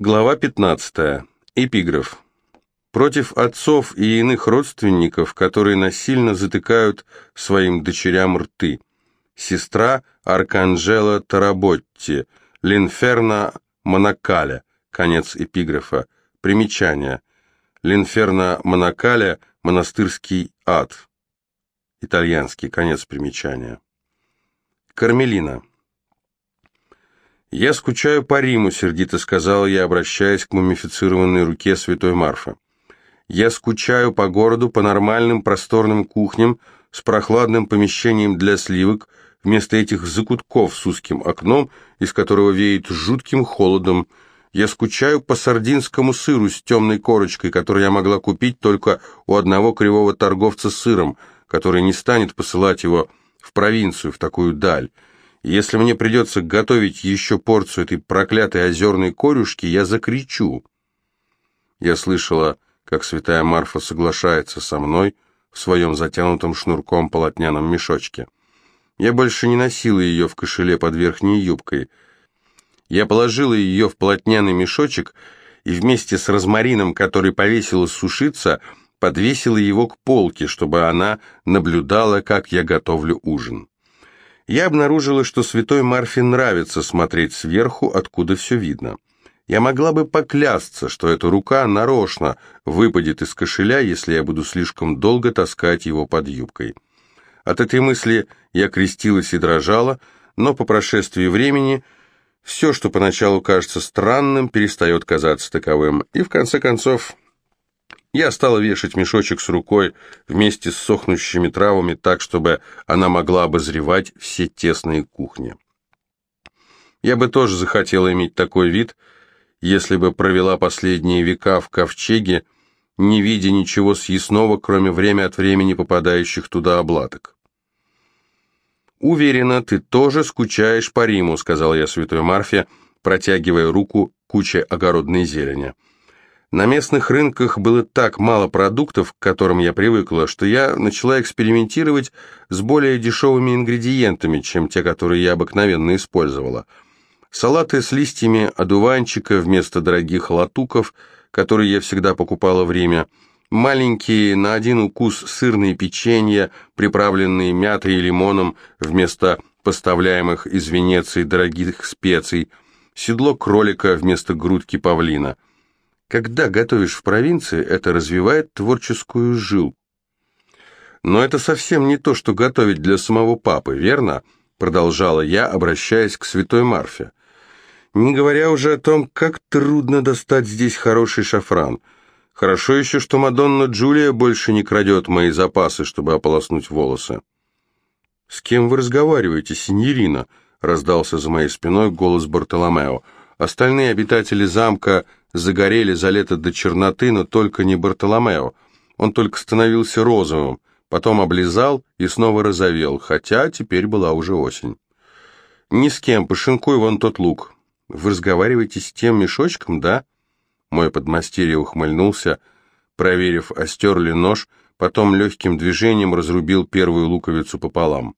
Глава 15. Эпиграф. Против отцов и иных родственников, которые насильно затыкают своим дочерям рты. Сестра Арканджела Таработти, Линферна Монакаля. Конец эпиграфа. Примечание. Линферна Монакаля – монастырский ад. Итальянский. Конец примечания. Кармелина. «Я скучаю по Риму», — сердито сказал я, обращаясь к мумифицированной руке святой Марфы. «Я скучаю по городу, по нормальным просторным кухням, с прохладным помещением для сливок, вместо этих закутков с узким окном, из которого веет жутким холодом. Я скучаю по сардинскому сыру с темной корочкой, который я могла купить только у одного кривого торговца сыром, который не станет посылать его в провинцию, в такую даль». Если мне придется готовить еще порцию этой проклятой озерной корюшки, я закричу. Я слышала, как святая Марфа соглашается со мной в своем затянутом шнурком полотняном мешочке. Я больше не носила ее в кошеле под верхней юбкой. Я положила ее в полотняный мешочек и вместе с розмарином, который повесила сушиться, подвесила его к полке, чтобы она наблюдала, как я готовлю ужин я обнаружила, что святой Марфе нравится смотреть сверху, откуда все видно. Я могла бы поклясться, что эта рука нарочно выпадет из кошеля, если я буду слишком долго таскать его под юбкой. От этой мысли я крестилась и дрожала, но по прошествии времени все, что поначалу кажется странным, перестает казаться таковым, и в конце концов я стала вешать мешочек с рукой вместе с сохнущими травами так, чтобы она могла обозревать все тесные кухни. Я бы тоже захотела иметь такой вид, если бы провела последние века в ковчеге, не видя ничего съестного, кроме время от времени попадающих туда облаток. «Уверена, ты тоже скучаешь по Риму», — сказал я святой Марфе, протягивая руку куче огородной зелени. На местных рынках было так мало продуктов, к которым я привыкла, что я начала экспериментировать с более дешевыми ингредиентами, чем те, которые я обыкновенно использовала. Салаты с листьями одуванчика вместо дорогих латуков, которые я всегда покупала в Риме, маленькие на один укус сырные печенья, приправленные мятой и лимоном вместо поставляемых из Венеции дорогих специй, седло кролика вместо грудки павлина – когда готовишь в провинции, это развивает творческую жилу. Но это совсем не то, что готовить для самого папы, верно? Продолжала я, обращаясь к святой Марфе. Не говоря уже о том, как трудно достать здесь хороший шафран. Хорошо еще, что Мадонна Джулия больше не крадет мои запасы, чтобы ополоснуть волосы. «С кем вы разговариваете, синьорина?» — раздался за моей спиной голос Бартоломео. Остальные обитатели замка загорели за лето до черноты, но только не Бартоломео. Он только становился розовым, потом облизал и снова розовел, хотя теперь была уже осень. «Ни с кем, пошинкуй вон тот лук. Вы разговариваете с тем мешочком, да?» Мой подмастерье ухмыльнулся, проверив, остер ли нож, потом легким движением разрубил первую луковицу пополам.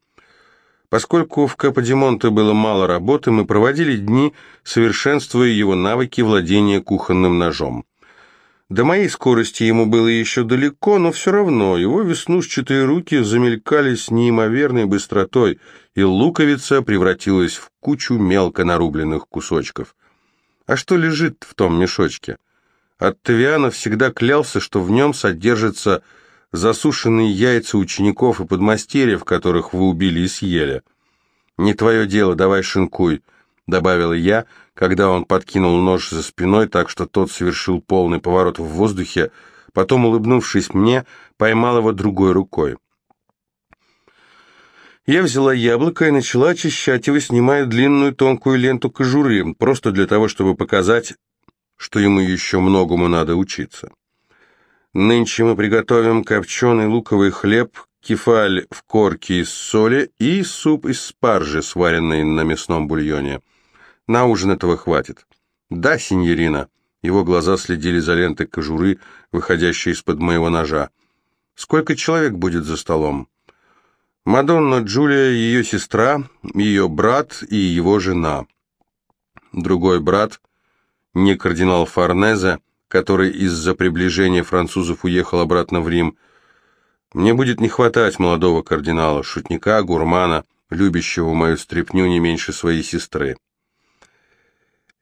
Поскольку в Каподимонте было мало работы, мы проводили дни, совершенствуя его навыки владения кухонным ножом. До моей скорости ему было еще далеко, но все равно его веснушчатые руки замелькали с неимоверной быстротой, и луковица превратилась в кучу мелко нарубленных кусочков. А что лежит в том мешочке? Оттавиано всегда клялся, что в нем содержится засушенные яйца учеников и подмастерьев, которых вы убили и съели. «Не твое дело, давай шинкуй», — добавила я, когда он подкинул нож за спиной так, что тот совершил полный поворот в воздухе, потом, улыбнувшись мне, поймал его другой рукой. Я взяла яблоко и начала очищать его, снимая длинную тонкую ленту кожуры, просто для того, чтобы показать, что ему еще многому надо учиться. Нынче мы приготовим копченый луковый хлеб, кефаль в корке из соли и суп из спаржи, сваренный на мясном бульоне. На ужин этого хватит. Да, синьорина. Его глаза следили за лентой кожуры, выходящей из-под моего ножа. Сколько человек будет за столом? Мадонна Джулия, ее сестра, ее брат и его жена. Другой брат, не кардинал Форнезе, который из-за приближения французов уехал обратно в Рим. Мне будет не хватать молодого кардинала, шутника, гурмана, любящего мою стряпню не меньше своей сестры.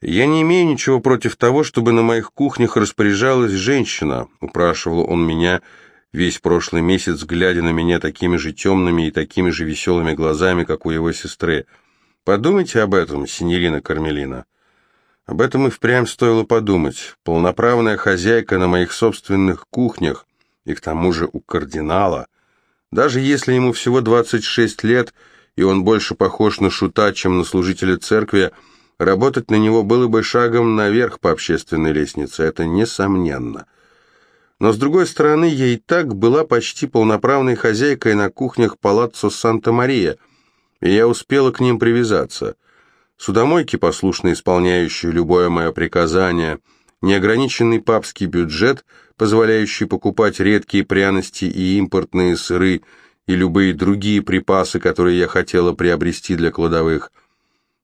«Я не имею ничего против того, чтобы на моих кухнях распоряжалась женщина», упрашивал он меня весь прошлый месяц, глядя на меня такими же темными и такими же веселыми глазами, как у его сестры. «Подумайте об этом, синьорина Кармелина». Об этом и впрямь стоило подумать. Полноправная хозяйка на моих собственных кухнях, и к тому же у кардинала. Даже если ему всего 26 лет, и он больше похож на шута, чем на служителя церкви, Работать на него было бы шагом наверх по общественной лестнице, это несомненно. Но, с другой стороны, и так была почти полноправной хозяйкой на кухнях Палаццо Санта-Мария, и я успела к ним привязаться. Судомойки, послушно исполняющие любое мое приказание, неограниченный папский бюджет, позволяющий покупать редкие пряности и импортные сыры, и любые другие припасы, которые я хотела приобрести для кладовых –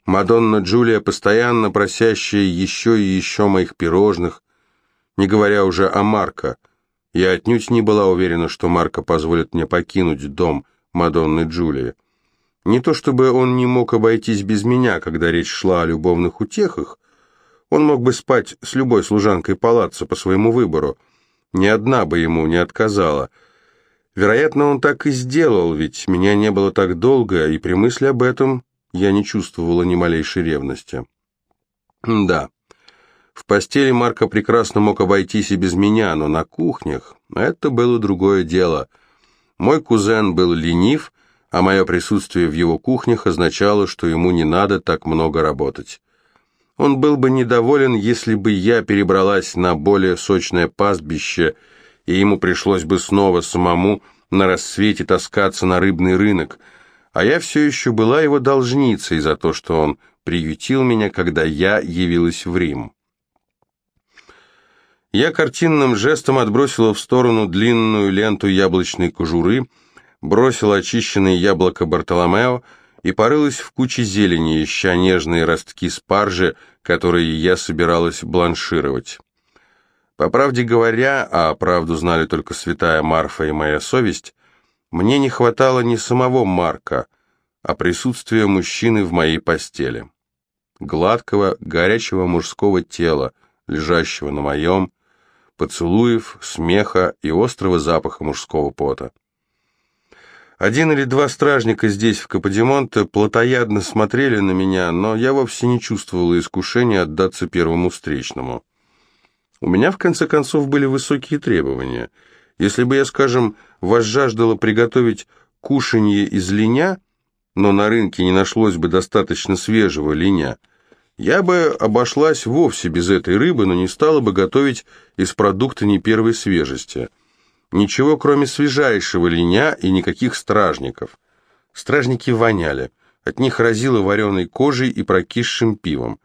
Мадонна Джулия, постоянно просящая еще и еще моих пирожных, не говоря уже о Марко. Я отнюдь не была уверена, что Марко позволит мне покинуть дом Мадонны Джулии. Не то чтобы он не мог обойтись без меня, когда речь шла о любовных утехах. Он мог бы спать с любой служанкой палаца по своему выбору. Ни одна бы ему не отказала. Вероятно, он так и сделал, ведь меня не было так долго, и при мысли об этом я не чувствовала ни малейшей ревности. Да, в постели Марко прекрасно мог обойтись и без меня, но на кухнях это было другое дело. Мой кузен был ленив, а мое присутствие в его кухнях означало, что ему не надо так много работать. Он был бы недоволен, если бы я перебралась на более сочное пастбище, и ему пришлось бы снова самому на рассвете таскаться на рыбный рынок – а я все еще была его должницей за то, что он приютил меня, когда я явилась в Рим. Я картинным жестом отбросила в сторону длинную ленту яблочной кожуры, бросила очищенное яблоко Бартоломео и порылась в куче зелени, ища нежные ростки спаржи, которые я собиралась бланшировать. По правде говоря, а правду знали только святая Марфа и моя совесть, мне не хватало не самого Марка, а присутствия мужчины в моей постели. Гладкого, горячего мужского тела, лежащего на моем, поцелуев, смеха и острого запаха мужского пота. Один или два стражника здесь, в Каподимонте, плотоядно смотрели на меня, но я вовсе не чувствовала искушения отдаться первому встречному. У меня, в конце концов, были высокие требования — если бы я, скажем, возжаждала приготовить кушанье из линя, но на рынке не нашлось бы достаточно свежего линя, я бы обошлась вовсе без этой рыбы, но не стала бы готовить из продукта не первой свежести. Ничего, кроме свежайшего линя и никаких стражников. Стражники воняли. От них разило вареной кожей и прокисшим пивом.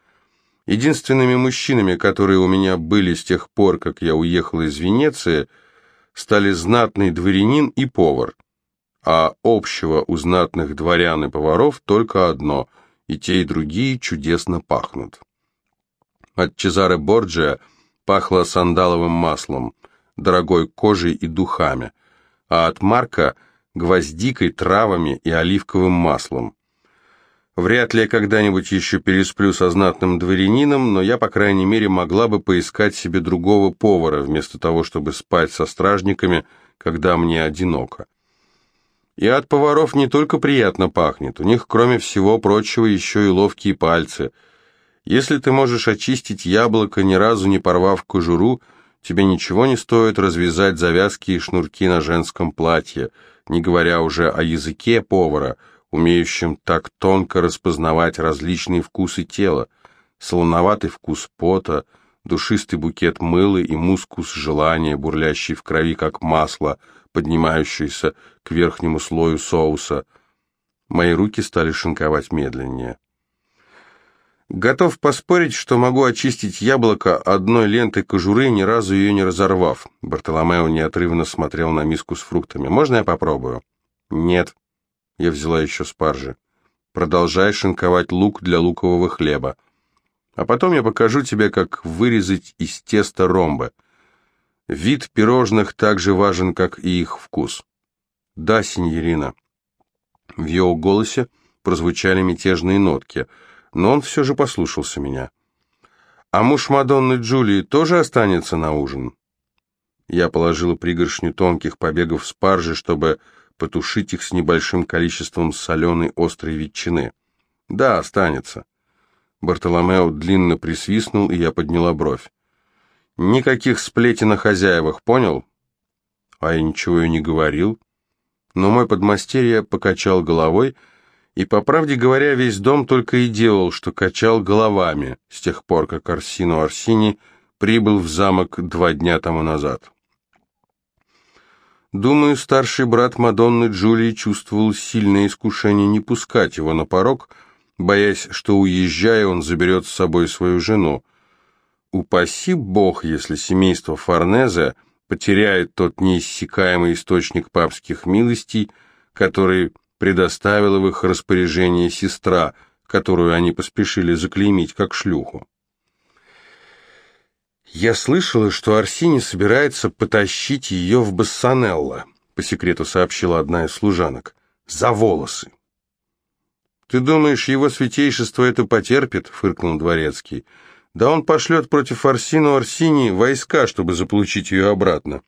Единственными мужчинами, которые у меня были с тех пор, как я уехала из Венеции – стали знатный дворянин и повар, а общего у знатных дворян и поваров только одно, и те и другие чудесно пахнут. От Чезаре Борджиа пахло сандаловым маслом, дорогой кожей и духами, а от Марка – гвоздикой, травами и оливковым маслом. Вряд ли я когда-нибудь еще пересплю со знатным дворянином, но я, по крайней мере, могла бы поискать себе другого повара, вместо того, чтобы спать со стражниками, когда мне одиноко. И от поваров не только приятно пахнет, у них, кроме всего прочего, еще и ловкие пальцы. Если ты можешь очистить яблоко, ни разу не порвав кожуру, тебе ничего не стоит развязать завязки и шнурки на женском платье, не говоря уже о языке повара – умеющим так тонко распознавать различные вкусы тела, солоноватый вкус пота, душистый букет мыла и мускус желания, бурлящий в крови, как масло, поднимающееся к верхнему слою соуса. Мои руки стали шинковать медленнее. Готов поспорить, что могу очистить яблоко одной лентой кожуры, ни разу ее не разорвав. Бартоломео неотрывно смотрел на миску с фруктами. «Можно я попробую?» «Нет», я взяла еще спаржи. Продолжай шинковать лук для лукового хлеба. А потом я покажу тебе, как вырезать из теста ромбы. Вид пирожных так же важен, как и их вкус. Да, синьорина. В его голосе прозвучали мятежные нотки, но он все же послушался меня. А муж Мадонны Джулии тоже останется на ужин? Я положила пригоршню тонких побегов спаржи, чтобы потушить их с небольшим количеством соленой острой ветчины. Да, останется. Бартоломео длинно присвистнул, и я подняла бровь. Никаких сплетен о хозяевах, понял? А я ничего и не говорил. Но мой подмастерье покачал головой, и, по правде говоря, весь дом только и делал, что качал головами с тех пор, как Арсино Арсини прибыл в замок два дня тому назад. Думаю, старший брат Мадонны Джулии чувствовал сильное искушение не пускать его на порог, боясь, что, уезжая, он заберет с собой свою жену. Упаси бог, если семейство Форнезе потеряет тот неиссякаемый источник папских милостей, который предоставила в их распоряжение сестра, которую они поспешили заклеймить как шлюху. «Я слышала, что Арсини собирается потащить ее в Бассанелло», по секрету сообщила одна из служанок. «За волосы». «Ты думаешь, его святейшество это потерпит?» — фыркнул дворецкий. «Да он пошлет против Арсину Арсини войска, чтобы заполучить ее обратно».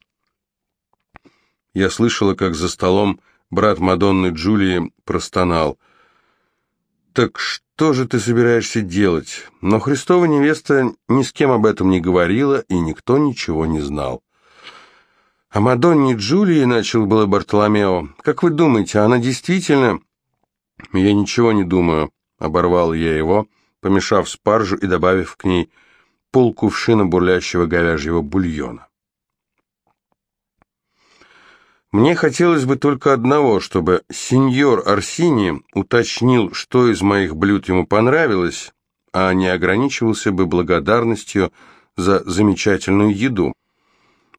Я слышала, как за столом брат Мадонны Джулии простонал. «Так что же ты собираешься делать?» Но Христова невеста ни с кем об этом не говорила, и никто ничего не знал. «О Мадонне Джулии», — начал было Бартоломео, — «как вы думаете, она действительно...» «Я ничего не думаю», — оборвал я его, помешав спаржу и добавив к ней полкувшина бурлящего говяжьего бульона. Мне хотелось бы только одного, чтобы сеньор Арсини уточнил, что из моих блюд ему понравилось, а не ограничивался бы благодарностью за замечательную еду.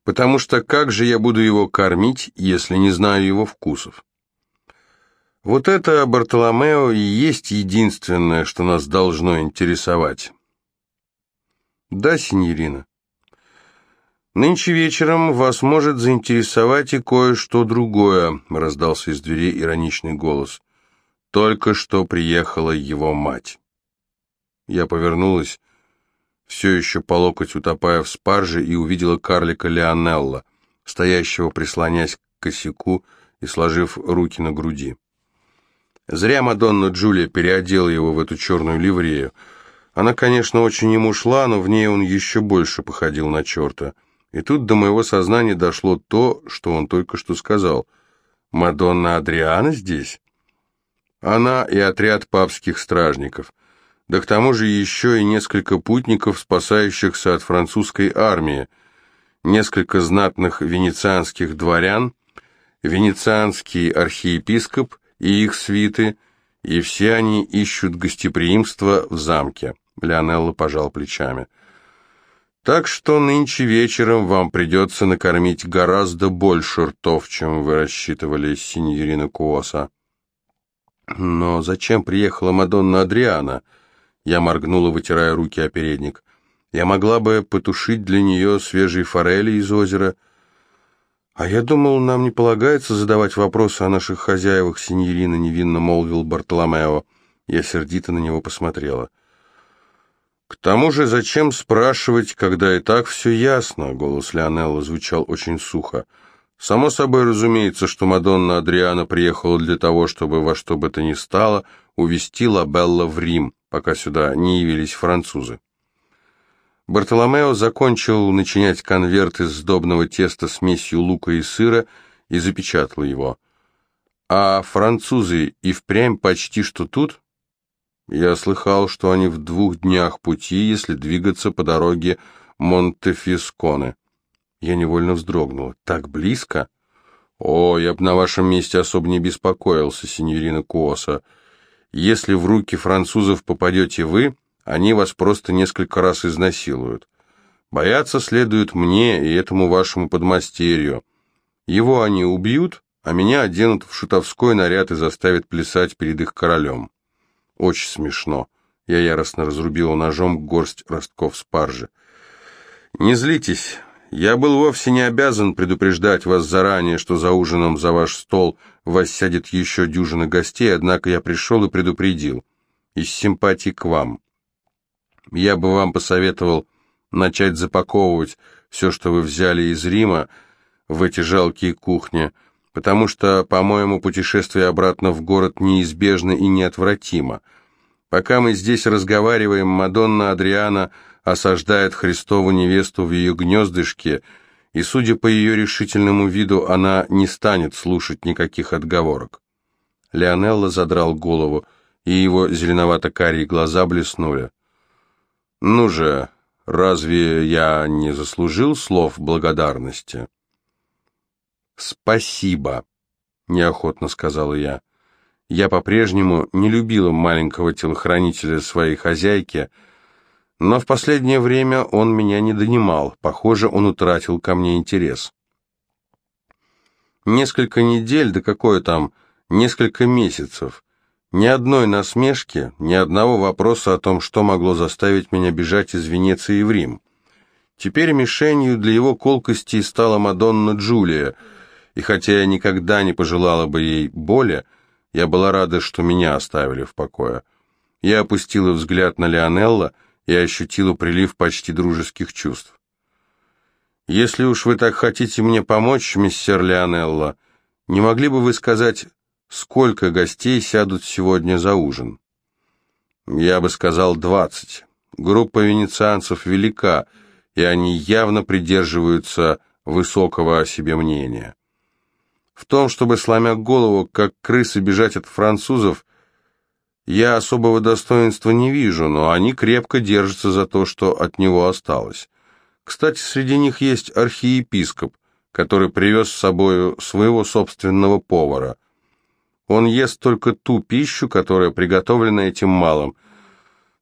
Потому что как же я буду его кормить, если не знаю его вкусов? Вот это, Бартоломео, и есть единственное, что нас должно интересовать. Да, синьорина. Нынче вечером вас может заинтересовать и кое-что другое, раздался из двери ироничный голос. Только что приехала его мать. Я повернулась, все еще по локоть утопая в спарже, и увидела карлика Леонелла, стоящего, прислонясь к косяку и сложив руки на груди. Зря Мадонна Джулия переодела его в эту черную ливрею. Она, конечно, очень ему шла, но в ней он еще больше походил на черта. И тут до моего сознания дошло то, что он только что сказал. «Мадонна Адриана здесь?» Она и отряд папских стражников. Да к тому же еще и несколько путников, спасающихся от французской армии, несколько знатных венецианских дворян, венецианский архиепископ и их свиты, и все они ищут гостеприимства в замке. Леонелло пожал плечами. Так что нынче вечером вам придется накормить гораздо больше ртов, чем вы рассчитывали, синьорина Куоса. Но зачем приехала Мадонна Адриана? Я моргнула, вытирая руки о передник. Я могла бы потушить для нее свежие форели из озера, — «А я думал, нам не полагается задавать вопросы о наших хозяевах, синьорина», — невинно молвил Бартоломео. Я сердито на него посмотрела. «К тому же зачем спрашивать, когда и так все ясно?» — голос Леонелла звучал очень сухо. «Само собой разумеется, что Мадонна Адриана приехала для того, чтобы во что бы то ни стало увезти Лабелла в Рим, пока сюда не явились французы». Бартоломео закончил начинять конверт из сдобного теста смесью лука и сыра и запечатал его. «А французы и впрямь почти что тут?» «Я слыхал, что они в двух днях пути, если двигаться по дороге Монтефисконе». Я невольно вздрогнул. «Так близко?» «О, я бы на вашем месте особо не беспокоился, синьорина Куоса. Если в руки французов попадете вы, они вас просто несколько раз изнасилуют. Бояться следует мне и этому вашему подмастерью. Его они убьют, а меня оденут в шутовской наряд и заставят плясать перед их королем. Очень смешно. Я яростно разрубила ножом горсть ростков спаржи. «Не злитесь. Я был вовсе не обязан предупреждать вас заранее, что за ужином за ваш стол вас сядет еще дюжина гостей, однако я пришел и предупредил. Из симпатии к вам. Я бы вам посоветовал начать запаковывать все, что вы взяли из Рима, в эти жалкие кухни, потому что, по-моему, путешествие обратно в город неизбежно и неотвратимо. Пока мы здесь разговариваем, Мадонна Адриана осаждает Христову невесту в ее гнездышке, и, судя по ее решительному виду, она не станет слушать никаких отговорок. Леонелло задрал голову, и его зеленовато-карие глаза блеснули. «Ну же, разве я не заслужил слов благодарности?» «Спасибо», — неохотно сказала я. Я по-прежнему не любила маленького телохранителя своей хозяйки, но в последнее время он меня не донимал. Похоже, он утратил ко мне интерес. Несколько недель, да какое там, несколько месяцев. Ни одной насмешки, ни одного вопроса о том, что могло заставить меня бежать из Венеции в Рим. Теперь мишенью для его колкости стала Мадонна Джулия — и хотя я никогда не пожелала бы ей боли, я была рада, что меня оставили в покое. Я опустила взгляд на Леонелла и ощутила прилив почти дружеских чувств. «Если уж вы так хотите мне помочь, мистер Леонелло, не могли бы вы сказать, сколько гостей сядут сегодня за ужин?» «Я бы сказал двадцать. Группа венецианцев велика, и они явно придерживаются высокого о себе мнения». В том, чтобы, сломя голову, как крысы бежать от французов, я особого достоинства не вижу, но они крепко держатся за то, что от него осталось. Кстати, среди них есть архиепископ, который привез с собою своего собственного повара. Он ест только ту пищу, которая приготовлена этим малым.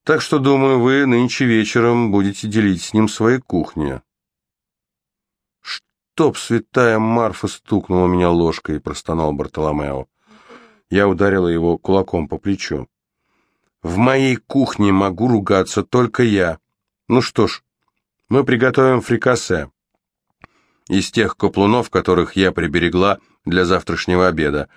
Так что, думаю, вы нынче вечером будете делить с ним свои кухни. «Чтоб святая Марфа стукнула меня ложкой!» — простонал Бартоломео. Я ударила его кулаком по плечу. «В моей кухне могу ругаться только я. Ну что ж, мы приготовим фрикасе. Из тех каплунов, которых я приберегла для завтрашнего обеда.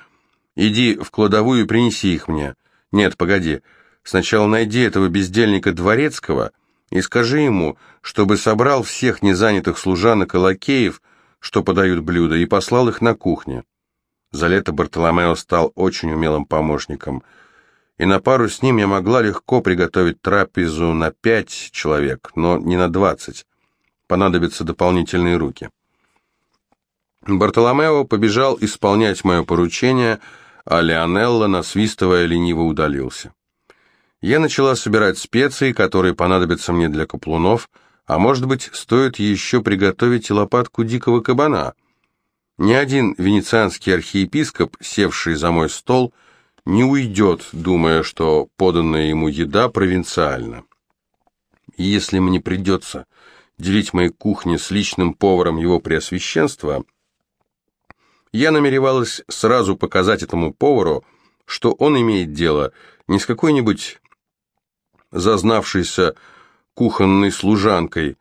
Иди в кладовую и принеси их мне. Нет, погоди. Сначала найди этого бездельника Дворецкого и скажи ему, чтобы собрал всех незанятых служанок и лакеев, что подают блюда, и послал их на кухню. За лето Бартоломео стал очень умелым помощником, и на пару с ним я могла легко приготовить трапезу на пять человек, но не на двадцать. Понадобятся дополнительные руки. Бартоломео побежал исполнять мое поручение, а Леонелло, насвистывая, лениво удалился. Я начала собирать специи, которые понадобятся мне для каплунов — а может быть, стоит еще приготовить лопатку дикого кабана? Ни один венецианский архиепископ, севший за мой стол, не уйдет, думая, что поданная ему еда провинциальна. Если мне придется делить мои кухни с личным поваром его преосвященства, я намеревалась сразу показать этому повару, что он имеет дело не с какой-нибудь зазнавшейся кухонной служанкой,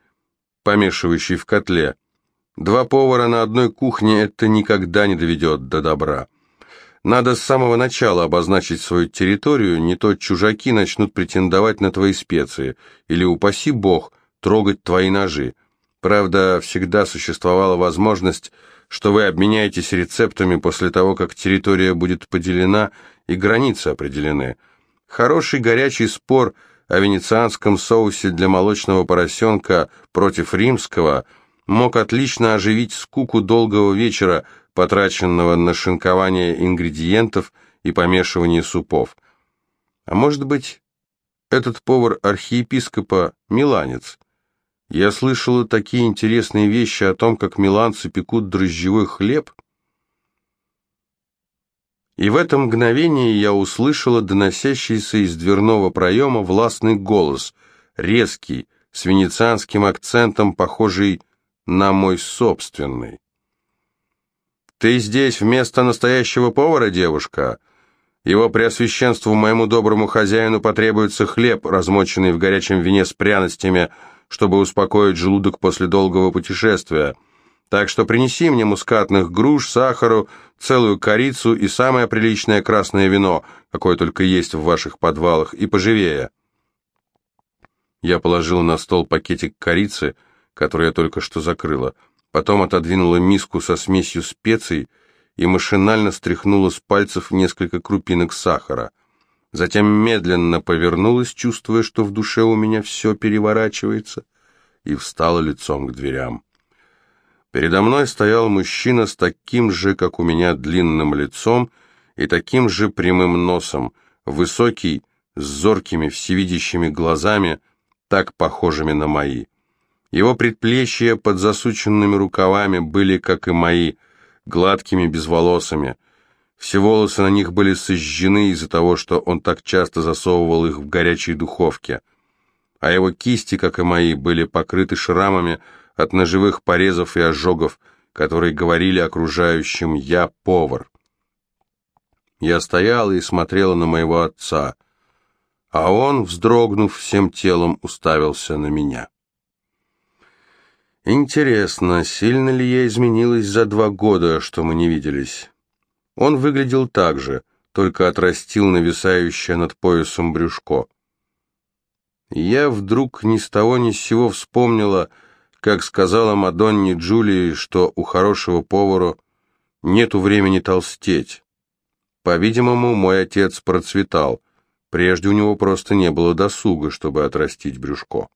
помешивающей в котле. Два повара на одной кухне это никогда не доведет до добра. Надо с самого начала обозначить свою территорию, не то чужаки начнут претендовать на твои специи, или, упаси бог, трогать твои ножи. Правда, всегда существовала возможность, что вы обменяетесь рецептами после того, как территория будет поделена и границы определены. Хороший горячий спор – о венецианском соусе для молочного поросенка против римского мог отлично оживить скуку долгого вечера, потраченного на шинкование ингредиентов и помешивание супов. А может быть, этот повар архиепископа миланец? Я слышала такие интересные вещи о том, как миланцы пекут дрожжевой хлеб – и в это мгновение я услышала доносящийся из дверного проема властный голос, резкий, с венецианским акцентом, похожий на мой собственный. «Ты здесь вместо настоящего повара, девушка? Его преосвященству, моему доброму хозяину, потребуется хлеб, размоченный в горячем вине с пряностями, чтобы успокоить желудок после долгого путешествия. Так что принеси мне мускатных груш, сахару, целую корицу и самое приличное красное вино, какое только есть в ваших подвалах, и поживее». Я положил на стол пакетик корицы, который я только что закрыла, потом отодвинула миску со смесью специй, и машинально стряхнула с пальцев несколько крупинок сахара. Затем медленно повернулась, чувствуя, что в душе у меня все переворачивается, и встала лицом к дверям. Передо мной стоял мужчина с таким же, как у меня, длинным лицом и таким же прямым носом, высокий, с зоркими, всевидящими глазами, так похожими на мои. Его предплечья под засученными рукавами были, как и мои, гладкими, безволосыми. Все волосы на них были сожжены из-за того, что он так часто засовывал их в горячей духовке. А его кисти, как и мои, были покрыты шрамами от ножевых порезов и ожогов, которые говорили окружающим «я повар». Я стояла и смотрела на моего отца, а он, вздрогнув всем телом, уставился на меня. Интересно, сильно ли я изменилась за два года, что мы не виделись? Он выглядел так же, только отрастил нависающее над поясом брюшко. Я вдруг ни с того ни с сего вспомнила, как сказала Мадонне Джулии, что у хорошего повара нету времени толстеть. По-видимому, мой отец процветал. Прежде у него просто не было досуга, чтобы отрастить брюшко.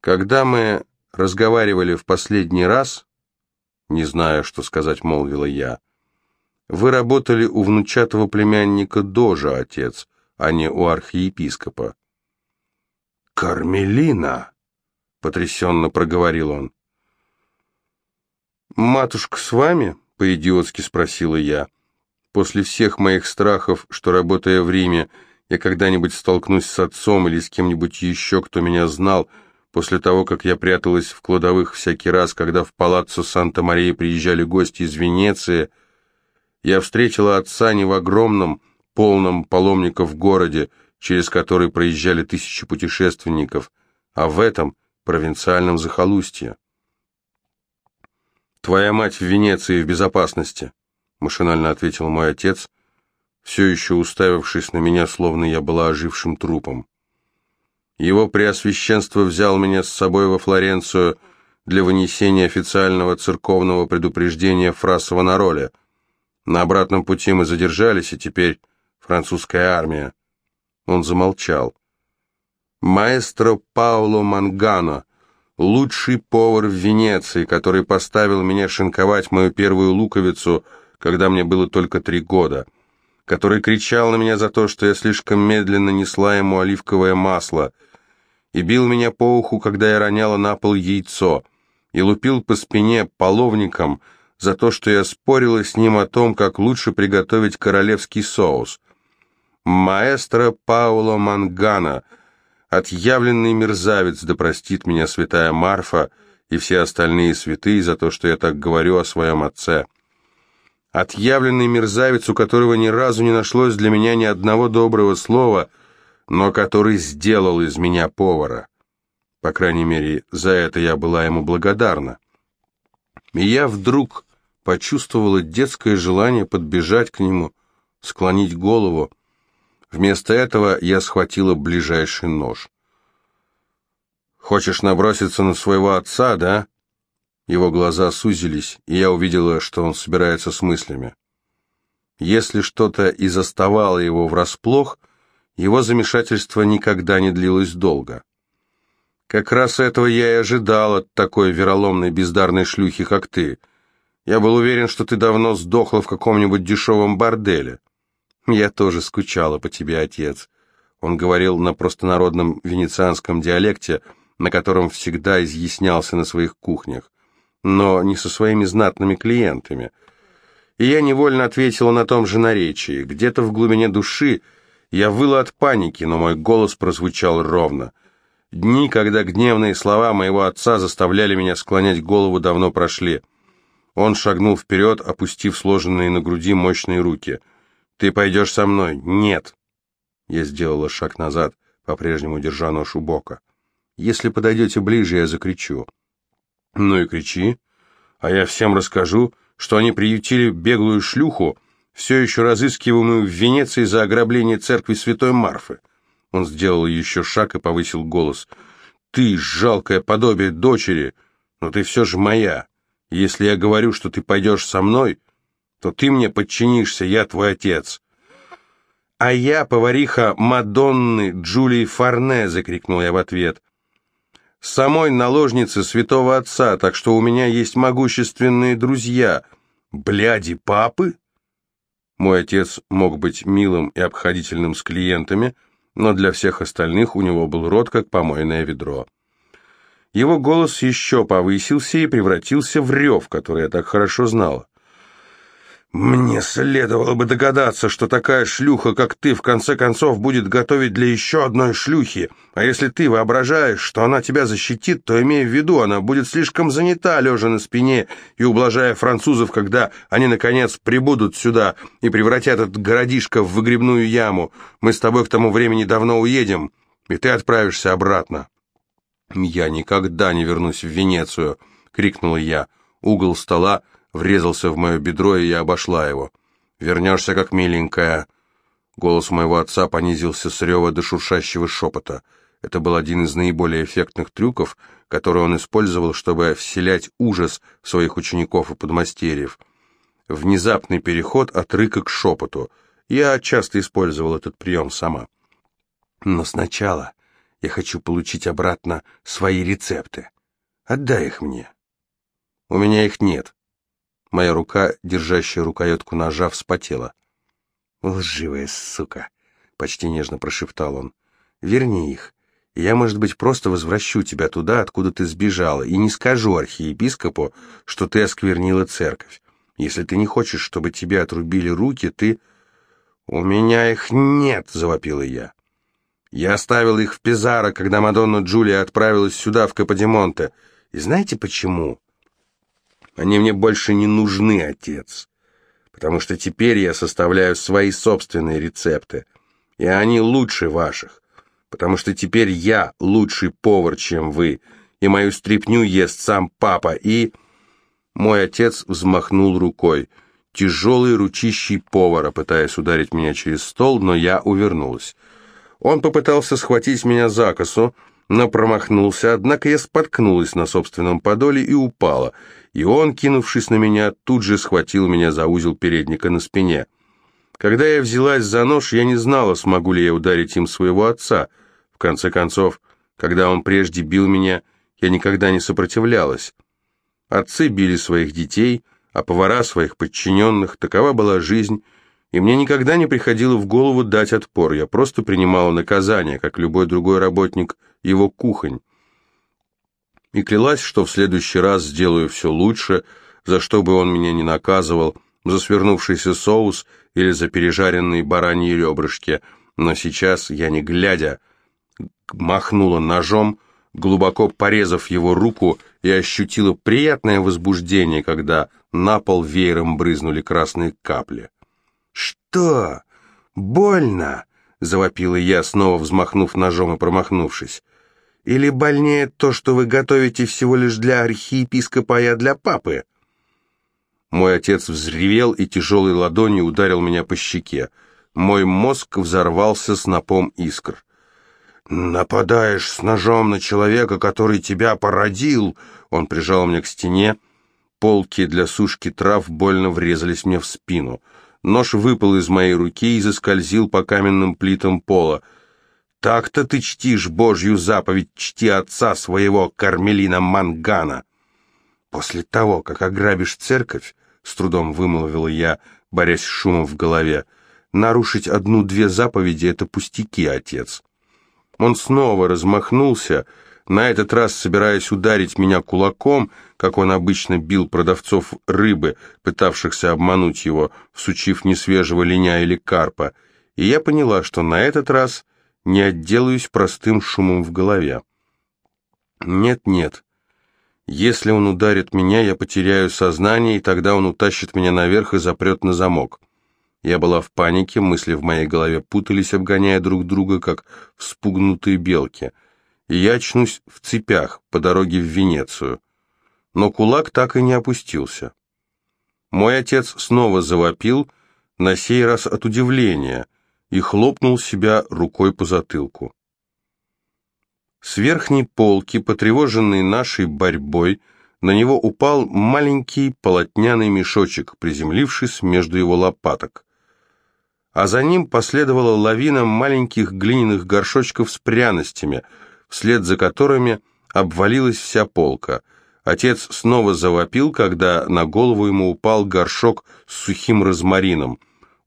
Когда мы разговаривали в последний раз, не знаю, что сказать, молвила я, вы работали у внучатого племянника Дожа, отец, а не у архиепископа. «Кармелина!» — потрясенно проговорил он. «Матушка с вами?» — по-идиотски спросила я. После всех моих страхов, что, работая в Риме, я когда-нибудь столкнусь с отцом или с кем-нибудь еще, кто меня знал, — После того, как я пряталась в кладовых всякий раз, когда в палаццо Санта-Мария приезжали гости из Венеции, я встретила отца не в огромном, полном паломников городе, через который проезжали тысячи путешественников, а в этом провинциальном захолустье. «Твоя мать в Венеции в безопасности», — машинально ответил мой отец, все еще уставившись на меня, словно я была ожившим трупом. Его Преосвященство взял меня с собой во Флоренцию для вынесения официального церковного предупреждения фрасова на роле. На обратном пути мы задержались, и теперь французская армия. Он замолчал. Маэстро Пауло Мангано, лучший повар в Венеции, который поставил меня шинковать мою первую луковицу, когда мне было только три года, который кричал на меня за то, что я слишком медленно несла ему оливковое масло — и бил меня по уху, когда я роняла на пол яйцо, и лупил по спине половником за то, что я спорила с ним о том, как лучше приготовить королевский соус. Маэстро Пауло Мангана, отъявленный мерзавец, да простит меня святая Марфа и все остальные святые за то, что я так говорю о своем отце. Отъявленный мерзавец, у которого ни разу не нашлось для меня ни одного доброго слова — но который сделал из меня повара. По крайней мере, за это я была ему благодарна. И я вдруг почувствовала детское желание подбежать к нему, склонить голову. Вместо этого я схватила ближайший нож. «Хочешь наброситься на своего отца, да?» Его глаза сузились, и я увидела, что он собирается с мыслями. Если что-то и заставало его врасплох, его замешательство никогда не длилось долго. «Как раз этого я и ожидал от такой вероломной бездарной шлюхи, как ты. Я был уверен, что ты давно сдохла в каком-нибудь дешевом борделе. Я тоже скучала по тебе, отец». Он говорил на простонародном венецианском диалекте, на котором всегда изъяснялся на своих кухнях, но не со своими знатными клиентами. И я невольно ответила на том же наречии. Где-то в глубине души я выла от паники, но мой голос прозвучал ровно. Дни, когда гневные слова моего отца заставляли меня склонять голову, давно прошли. Он шагнул вперед, опустив сложенные на груди мощные руки. «Ты пойдешь со мной?» «Нет!» Я сделала шаг назад, по-прежнему держа нож у бока. «Если подойдете ближе, я закричу». «Ну и кричи. А я всем расскажу, что они приютили беглую шлюху, все еще разыскиваемую в Венеции за ограбление церкви Святой Марфы». Он сделал еще шаг и повысил голос. «Ты, жалкое подобие дочери, но ты все же моя. Если я говорю, что ты пойдешь со мной, то ты мне подчинишься, я твой отец». «А я повариха Мадонны Джулии Фарне!» — закрикнул я в ответ. «Самой наложницы святого отца, так что у меня есть могущественные друзья. Бляди папы?» Мой отец мог быть милым и обходительным с клиентами, но для всех остальных у него был рот, как помойное ведро. Его голос еще повысился и превратился в рев, который я так хорошо знал. «Мне следовало бы догадаться, что такая шлюха, как ты, в конце концов будет готовить для еще одной шлюхи. А если ты воображаешь, что она тебя защитит, то имей в виду, она будет слишком занята, лежа на спине и ублажая французов, когда они, наконец, прибудут сюда и превратят этот городишко в выгребную яму. Мы с тобой к тому времени давно уедем, и ты отправишься обратно». «Я никогда не вернусь в Венецию!» — крикнула я. Угол стола врезался в мое бедро, и я обошла его. «Вернешься, как миленькая!» Голос моего отца понизился с рева до шуршащего шепота. Это был один из наиболее эффектных трюков, которые он использовал, чтобы вселять ужас в своих учеников и подмастерьев. Внезапный переход от рыка к шепоту. Я часто использовал этот прием сама. Но сначала я хочу получить обратно свои рецепты. Отдай их мне. У меня их нет. Моя рука, держащая рукоятку ножа, вспотела. «Лживая сука!» — почти нежно прошептал он. «Верни их. Я, может быть, просто возвращу тебя туда, откуда ты сбежала, и не скажу архиепископу, что ты осквернила церковь. Если ты не хочешь, чтобы тебе отрубили руки, ты...» «У меня их нет!» — завопила я. Я оставил их в Пизаро, когда Мадонна Джулия отправилась сюда, в Каподимонте. И знаете почему? Они мне больше не нужны, отец. Потому что теперь я составляю свои собственные рецепты. И они лучше ваших. Потому что теперь я лучший повар, чем вы. И мою стряпню ест сам папа. И... Мой отец взмахнул рукой. Тяжелый ручищий повара, пытаясь ударить меня через стол, но я увернулась. Он попытался схватить меня за косу, но промахнулся, однако я споткнулась на собственном подоле и упала, и он, кинувшись на меня, тут же схватил меня за узел передника на спине. Когда я взялась за нож, я не знала, смогу ли я ударить им своего отца. В конце концов, когда он прежде бил меня, я никогда не сопротивлялась. Отцы били своих детей, а повара своих подчиненных, такова была жизнь, и мне никогда не приходило в голову дать отпор, я просто принимала наказание, как любой другой работник его кухонь. И клялась, что в следующий раз сделаю все лучше, за что бы он меня не наказывал, за свернувшийся соус или за пережаренные бараньи ребрышки, но сейчас я, не глядя, махнула ножом, глубоко порезав его руку, и ощутила приятное возбуждение, когда на пол веером брызнули красные капли. «Что? Больно?» — завопила я, снова взмахнув ножом и промахнувшись. «Или больнее то, что вы готовите всего лишь для архиепископа, а для папы?» Мой отец взревел и тяжелой ладонью ударил меня по щеке. Мой мозг взорвался снопом искр. «Нападаешь с ножом на человека, который тебя породил!» Он прижал меня к стене. Полки для сушки трав больно врезались мне в спину. Нож выпал из моей руки и заскользил по каменным плитам пола. «Так-то ты чтишь Божью заповедь, чти отца своего, Кармелина Мангана!» «После того, как ограбишь церковь, — с трудом вымолвила я, борясь с шумом в голове, — нарушить одну-две заповеди — это пустяки, отец». Он снова размахнулся, — на этот раз собираясь ударить меня кулаком, как он обычно бил продавцов рыбы, пытавшихся обмануть его, всучив несвежего линя или карпа, и я поняла, что на этот раз не отделаюсь простым шумом в голове. Нет-нет, Если он ударит меня, я потеряю сознание, и тогда он утащит меня наверх и запрет на замок. Я была в панике, мысли в моей голове путались, обгоняя друг друга, как вспугнутые белки. И я очнусь в цепях по дороге в Венецию. Но кулак так и не опустился. Мой отец снова завопил, на сей раз от удивления, и хлопнул себя рукой по затылку. С верхней полки, потревоженный нашей борьбой, на него упал маленький полотняный мешочек, приземлившись между его лопаток. А за ним последовала лавина маленьких глиняных горшочков с пряностями, вслед за которыми обвалилась вся полка. Отец снова завопил, когда на голову ему упал горшок с сухим розмарином.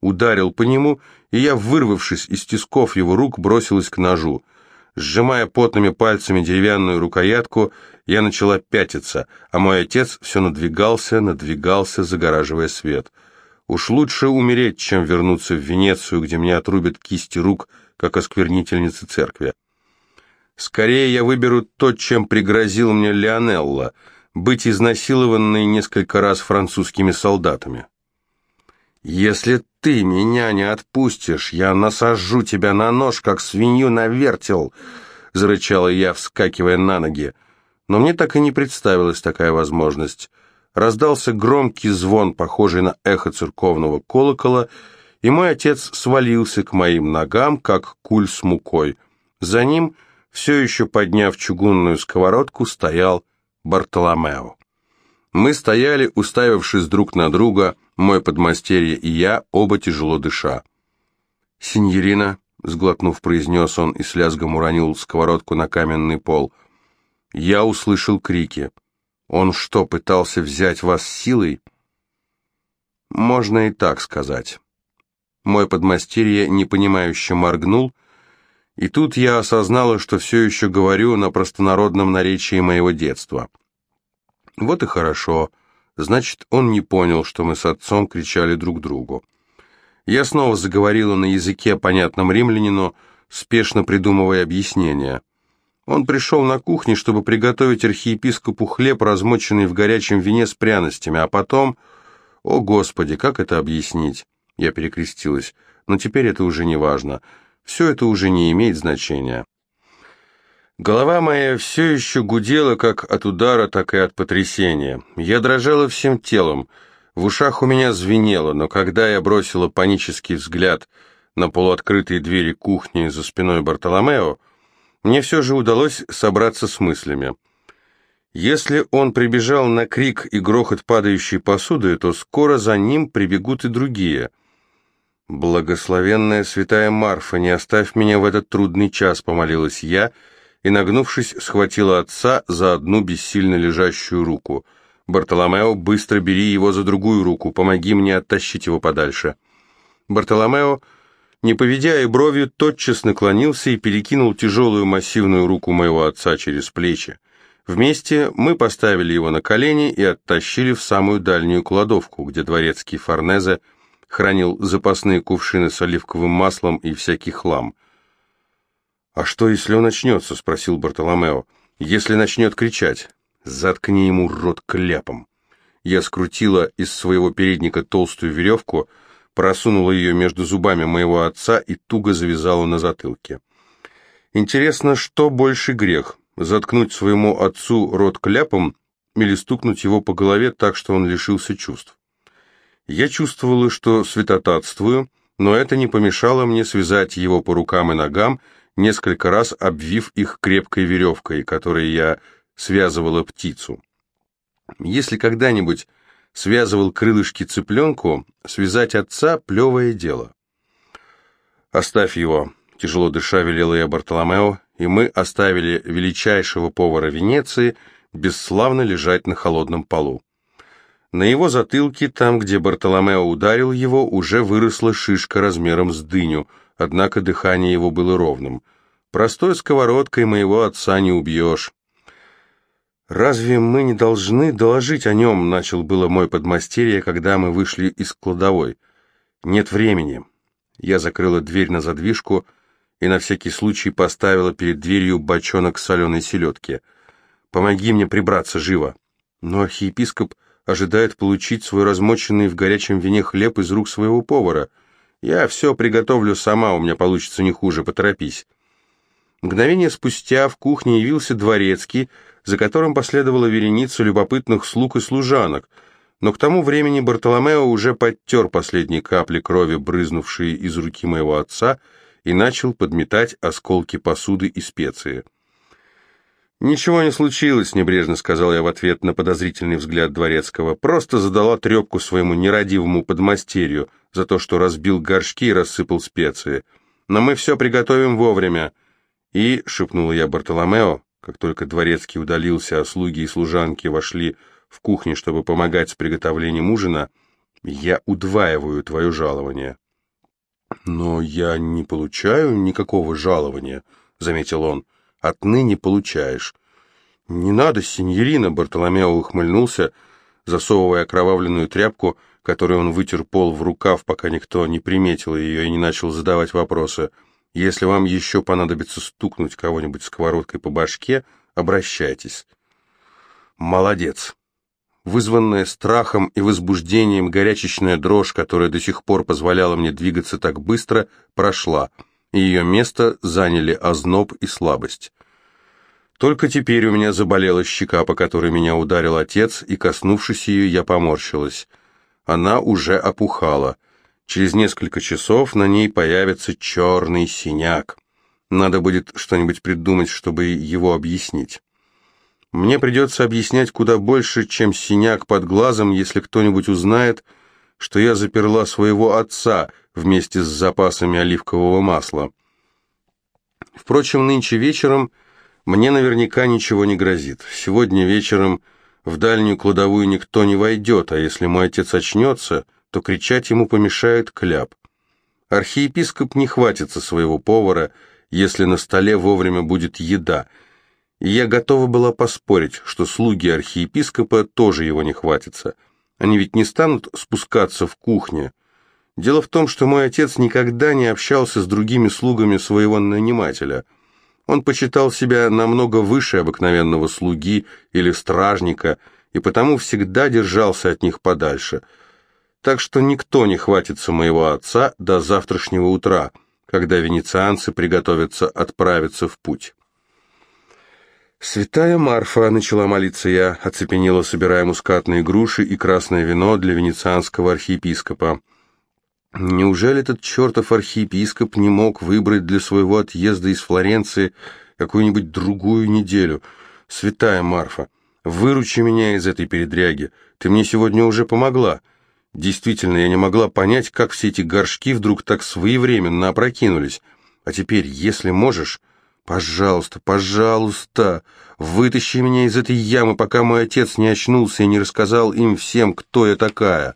Ударил по нему, и я, вырвавшись из тисков его рук, бросилась к ножу. Сжимая потными пальцами деревянную рукоятку, я начала пятиться, а мой отец все надвигался, надвигался, загораживая свет. Уж лучше умереть, чем вернуться в Венецию, где мне отрубят кисти рук, как осквернительницы церкви. Скорее я выберу то, чем пригрозил мне Леонелла, быть изнасилованной несколько раз французскими солдатами. «Если ты меня не отпустишь, я насажу тебя на нож, как свинью на вертел!» — зарычала я, вскакивая на ноги. Но мне так и не представилась такая возможность. Раздался громкий звон, похожий на эхо церковного колокола, и мой отец свалился к моим ногам, как куль с мукой. За ним, все еще подняв чугунную сковородку, стоял Бартоломео. Мы стояли, уставившись друг на друга, мой подмастерье и я, оба тяжело дыша. «Синьорина», — сглотнув, произнес он и с лязгом уронил сковородку на каменный пол. Я услышал крики. «Он что, пытался взять вас силой?» «Можно и так сказать». Мой подмастерье непонимающе моргнул, и тут я осознала, что все еще говорю на простонародном наречии моего детства. Вот и хорошо. Значит, он не понял, что мы с отцом кричали друг другу. Я снова заговорила на языке, понятном римлянину, спешно придумывая объяснение. Он пришел на кухню, чтобы приготовить архиепископу хлеб, размоченный в горячем вине с пряностями, а потом... О, Господи, как это объяснить? Я перекрестилась. Но теперь это уже не важно. Все это уже не имеет значения. Голова моя все еще гудела как от удара, так и от потрясения. Я дрожала всем телом, в ушах у меня звенело, но когда я бросила панический взгляд на полуоткрытые двери кухни за спиной Бартоломео, мне все же удалось собраться с мыслями. Если он прибежал на крик и грохот падающей посуды, то скоро за ним прибегут и другие. «Благословенная святая Марфа, не оставь меня в этот трудный час», — помолилась я, — и, нагнувшись, схватила отца за одну бессильно лежащую руку. «Бартоломео, быстро бери его за другую руку, помоги мне оттащить его подальше». Бартоломео, не поведя и бровью, тотчас наклонился и перекинул тяжелую массивную руку моего отца через плечи. Вместе мы поставили его на колени и оттащили в самую дальнюю кладовку, где дворецкий Форнезе хранил запасные кувшины с оливковым маслом и всякий хлам – «А что, если он очнется?» — спросил Бартоломео. «Если начнет кричать?» «Заткни ему рот кляпом». Я скрутила из своего передника толстую веревку, просунула ее между зубами моего отца и туго завязала на затылке. Интересно, что больше грех, заткнуть своему отцу рот кляпом или стукнуть его по голове так, что он лишился чувств? Я чувствовала, что святотатствую, но это не помешало мне связать его по рукам и ногам, несколько раз обвив их крепкой веревкой, которой я связывала птицу. Если когда-нибудь связывал крылышки цыпленку, связать отца – плевое дело. «Оставь его», – тяжело дыша велела я Бартоломео, и мы оставили величайшего повара Венеции бесславно лежать на холодном полу. На его затылке, там, где Бартоломео ударил его, уже выросла шишка размером с дыню – однако дыхание его было ровным. Простой сковородкой моего отца не убьешь. «Разве мы не должны доложить о нем?» — начал было мой подмастерье, когда мы вышли из кладовой. «Нет времени». Я закрыла дверь на задвижку и на всякий случай поставила перед дверью бочонок соленой селедки. Помоги мне прибраться живо». Но архиепископ ожидает получить свой размоченный в горячем вине хлеб из рук своего повара. Я все приготовлю сама, у меня получится не хуже, поторопись. Мгновение спустя в кухне явился дворецкий, за которым последовала вереница любопытных слуг и служанок, но к тому времени Бартоломео уже подтер последние капли крови, брызнувшие из руки моего отца, и начал подметать осколки посуды и специи. «Ничего не случилось», — небрежно сказал я в ответ на подозрительный взгляд Дворецкого. «Просто задала трепку своему нерадивому подмастерью за то, что разбил горшки и рассыпал специи. Но мы все приготовим вовремя». И, — шепнула я Бартоломео, как только Дворецкий удалился, а слуги и служанки вошли в кухню, чтобы помогать с приготовлением ужина, — я удваиваю твое жалование. «Но я не получаю никакого жалования», — заметил он. — Отныне получаешь». «Не надо, синьорина!» — Бартоломео ухмыльнулся, засовывая окровавленную тряпку, которой он вытер пол в рукав, пока никто не приметил ее и не начал задавать вопросы. «Если вам еще понадобится стукнуть кого-нибудь сковородкой по башке, обращайтесь». «Молодец!» Вызванная страхом и возбуждением горячечная дрожь, которая до сих пор позволяла мне двигаться так быстро, прошла — ее место заняли озноб и слабость. Только теперь у меня заболела щека, по которой меня ударил отец, и, коснувшись ее, я поморщилась. Она уже опухала. Через несколько часов на ней появится черный синяк. Надо будет что-нибудь придумать, чтобы его объяснить. Мне придется объяснять куда больше, чем синяк под глазом, если кто-нибудь узнает, что я заперла своего отца вместе с запасами оливкового масла. Впрочем, нынче вечером мне наверняка ничего не грозит. Сегодня вечером в дальнюю кладовую никто не войдет, а если мой отец очнется, то кричать ему помешает кляп. Архиепископ не хватится своего повара, если на столе вовремя будет еда, и я готова была поспорить, что слуги архиепископа тоже его не хватятся – они ведь не станут спускаться в кухню. Дело в том, что мой отец никогда не общался с другими слугами своего нанимателя. Он почитал себя намного выше обыкновенного слуги или стражника, и потому всегда держался от них подальше. Так что никто не хватится моего отца до завтрашнего утра, когда венецианцы приготовятся отправиться в путь. «Святая Марфа», — начала молиться я, оцепенела, собирая мускатные груши и красное вино для венецианского архиепископа. Неужели этот чертов архиепископ не мог выбрать для своего отъезда из Флоренции какую-нибудь другую неделю? «Святая Марфа, выручи меня из этой передряги. Ты мне сегодня уже помогла». Действительно, я не могла понять, как все эти горшки вдруг так своевременно опрокинулись. А теперь, если можешь, «Пожалуйста, пожалуйста, вытащи меня из этой ямы, пока мой отец не очнулся и не рассказал им всем, кто я такая».